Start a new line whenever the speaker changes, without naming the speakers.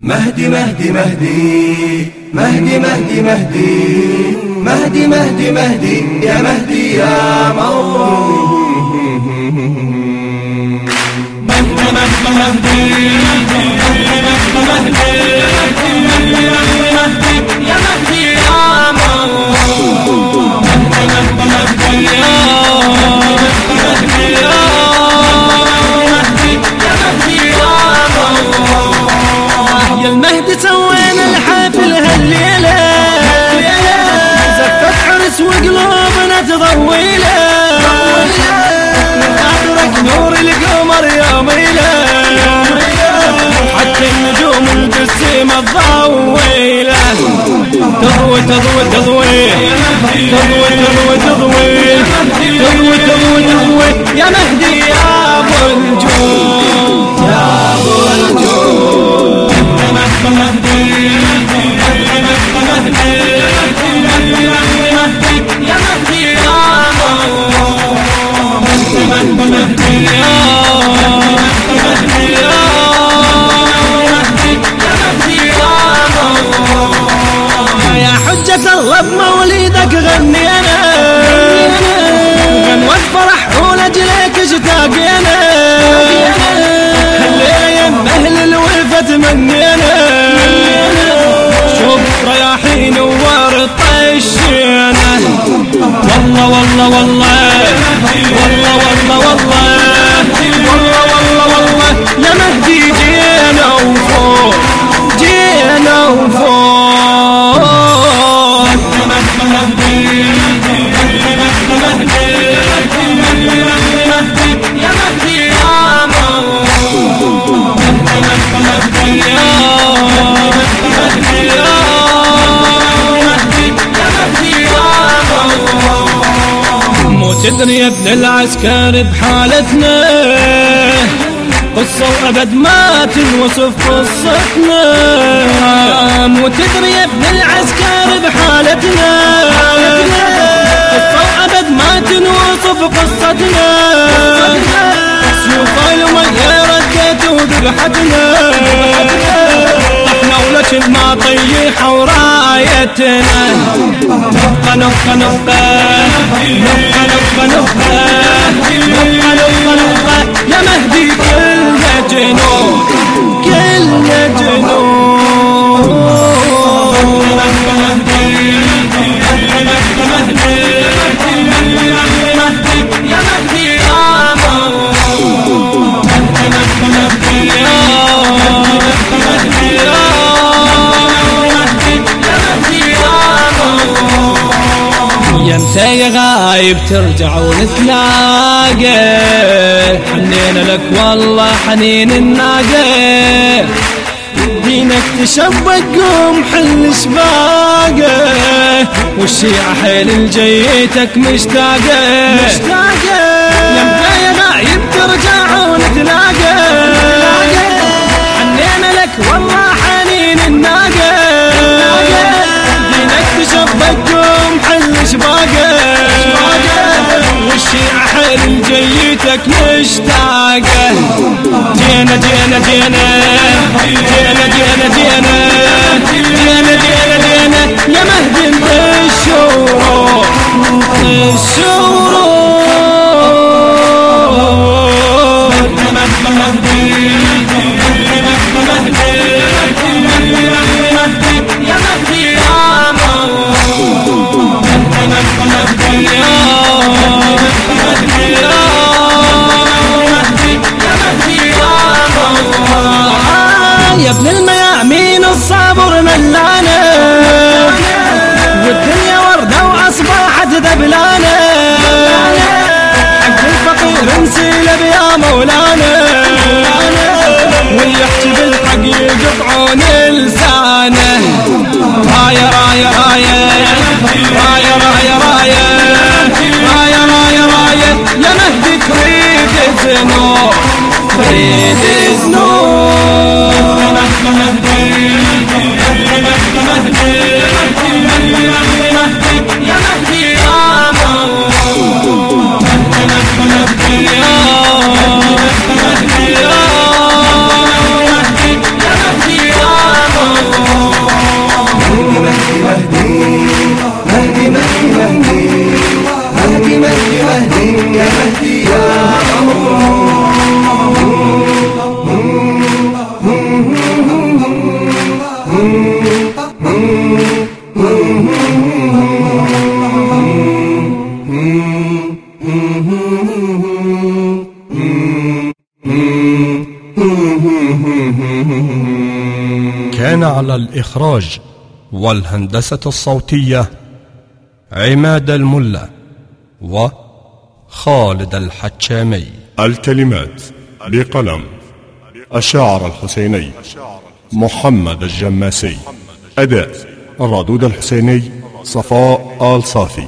مهدي مهدي مهدي. مهدي مهدي مهدي. مهدي مهدي مهدي. يا مهدي يا مو مهدي مهدي مهدي. تضوي تضوي تضوي. تضوي تضوي تضوي. تضوي تضوي تضوي. يا مهدي يا أبو الجود يا أبو الجود يا مهدي. حجة
الله بموليدك غني أنا. غنوة فرح حول أجلك اشتاقي أنا. الليلة يم أهل الوفة تمني أنا. شوف رياحي ووار الطيشينة والله والله والله. والله والله والله. تدري يا ابن العسكر بحالتنا. قصة وأبد ما تنوصف قصتنا. مو تدري يا ابن العسكر بحالتنا. قصة وأبد ما تنوصف قصتنا. سيوف المية ردت وذبحتنا. طحنا ولكن ما طيح ورايتنا. نبقى نبقى نبقى نبقى نبقى يا غايب ترجع ونتلاقى حنينا لك والله حنين الناقة. دينك تشبك قوم حل شباقه والشيعة حيل لجيتك مشتاقة. مشتاقة. لك مشتاقة. جينا جينا جينا. يقطعون لسانه راية راية راية. راية راية راية. راية راية راية. يا مهدي تريد زنور تريد
كان على الإخراج والهندسة الصوتية عماد الملا وخالد الحتشامي.
الكلمات بقلم الشاعر الحسيني محمد الجماسي. أداء الردود الحسيني صفاء آل صافي.